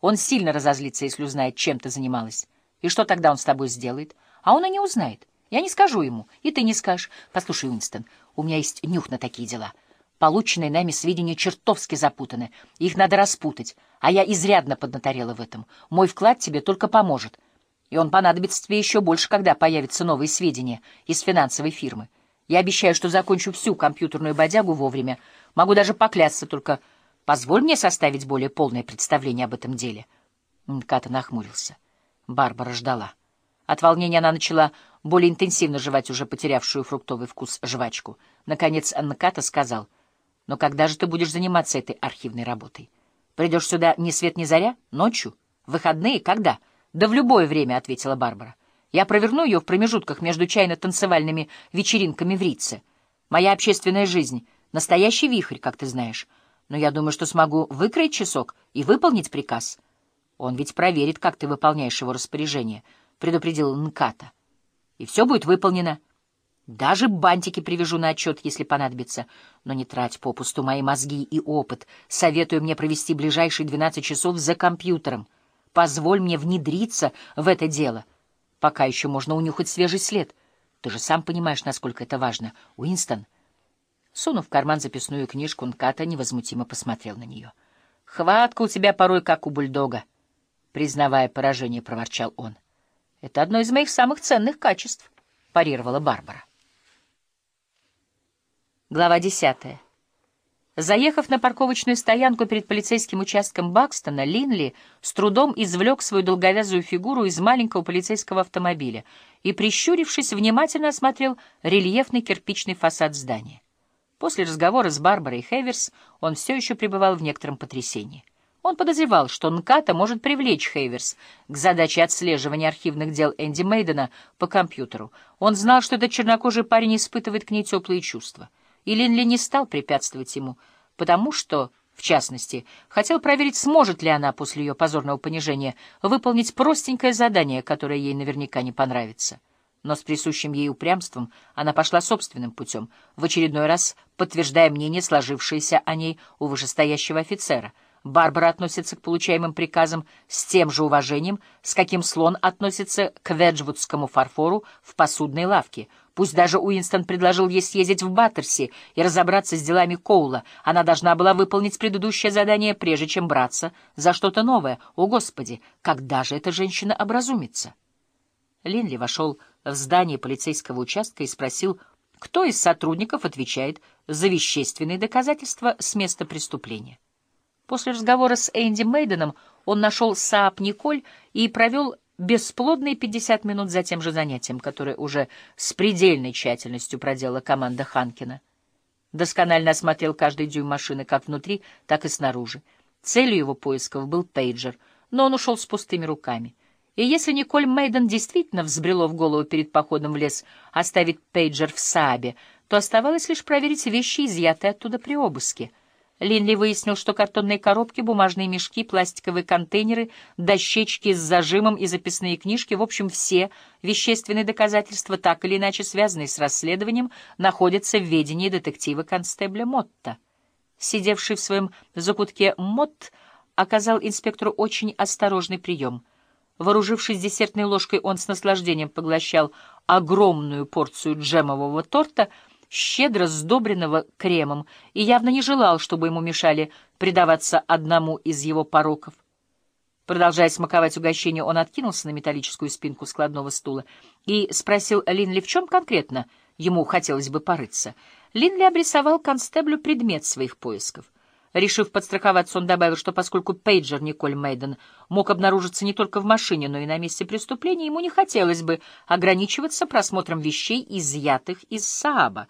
Он сильно разозлится, если узнает, чем ты занималась. И что тогда он с тобой сделает? А он и не узнает. Я не скажу ему, и ты не скажешь. Послушай, Уинстон, у меня есть нюх на такие дела. Полученные нами сведения чертовски запутаны. Их надо распутать, а я изрядно поднаторела в этом. Мой вклад тебе только поможет. И он понадобится тебе еще больше, когда появятся новые сведения из финансовой фирмы. Я обещаю, что закончу всю компьютерную бодягу вовремя. Могу даже поклясться, только позволь мне составить более полное представление об этом деле. Ката нахмурился. Барбара ждала. От волнения она начала более интенсивно жевать уже потерявшую фруктовый вкус жвачку. Наконец Анката сказал, «Но когда же ты будешь заниматься этой архивной работой? Придешь сюда ни свет ни заря? Ночью? выходные? Когда?» «Да в любое время», — ответила Барбара. «Я проверну ее в промежутках между чайно-танцевальными вечеринками в Рице. Моя общественная жизнь — настоящий вихрь, как ты знаешь. Но я думаю, что смогу выкроить часок и выполнить приказ. Он ведь проверит, как ты выполняешь его распоряжение», — предупредил Нката. «И все будет выполнено». Даже бантики привяжу на отчет, если понадобится. Но не трать попусту мои мозги и опыт. Советую мне провести ближайшие двенадцать часов за компьютером. Позволь мне внедриться в это дело. Пока еще можно унюхать свежий след. Ты же сам понимаешь, насколько это важно. Уинстон, сунув в карман записную книжку, Нката невозмутимо посмотрел на нее. «Хватка у тебя порой как у бульдога», — признавая поражение, проворчал он. «Это одно из моих самых ценных качеств», — парировала Барбара. Глава десятая. Заехав на парковочную стоянку перед полицейским участком Бакстона, Линли с трудом извлек свою долговязую фигуру из маленького полицейского автомобиля и, прищурившись, внимательно осмотрел рельефный кирпичный фасад здания. После разговора с Барбарой Хейверс он все еще пребывал в некотором потрясении. Он подозревал, что Нката может привлечь Хейверс к задаче отслеживания архивных дел Энди Мейдена по компьютеру. Он знал, что этот чернокожий парень испытывает к ней теплые чувства и Линли не стал препятствовать ему, потому что, в частности, хотел проверить, сможет ли она после ее позорного понижения выполнить простенькое задание, которое ей наверняка не понравится. Но с присущим ей упрямством она пошла собственным путем, в очередной раз подтверждая мнение, сложившееся о ней у вышестоящего офицера — Барбара относится к получаемым приказам с тем же уважением, с каким слон относится к веджвудскому фарфору в посудной лавке. Пусть даже Уинстон предложил ей съездить в Баттерси и разобраться с делами Коула, она должна была выполнить предыдущее задание, прежде чем браться за что-то новое. О, Господи, когда же эта женщина образумится? Линли вошел в здание полицейского участка и спросил, кто из сотрудников отвечает за вещественные доказательства с места преступления. После разговора с Энди Мейденом он нашел Саап Николь и провел бесплодные 50 минут за тем же занятием, которое уже с предельной тщательностью проделала команда Ханкина. Досконально осмотрел каждый дюйм машины как внутри, так и снаружи. Целью его поисков был пейджер, но он ушел с пустыми руками. И если Николь Мейден действительно взбрело в голову перед походом в лес оставить пейджер в Саабе, то оставалось лишь проверить вещи, изъятые оттуда при обыске — Линли выяснил, что картонные коробки, бумажные мешки, пластиковые контейнеры, дощечки с зажимом и записные книжки, в общем, все вещественные доказательства, так или иначе связанные с расследованием, находятся в ведении детектива-констебля Мотта. Сидевший в своем закутке Мотт оказал инспектору очень осторожный прием. Вооружившись десертной ложкой, он с наслаждением поглощал огромную порцию джемового торта — щедро сдобренного кремом, и явно не желал, чтобы ему мешали предаваться одному из его пороков. Продолжая смаковать угощение, он откинулся на металлическую спинку складного стула и спросил Линли, в чем конкретно ему хотелось бы порыться. Линли обрисовал констеблю предмет своих поисков — Решив подстраховаться, он добавил, что поскольку пейджер Николь Мейден мог обнаружиться не только в машине, но и на месте преступления, ему не хотелось бы ограничиваться просмотром вещей, изъятых из Сааба.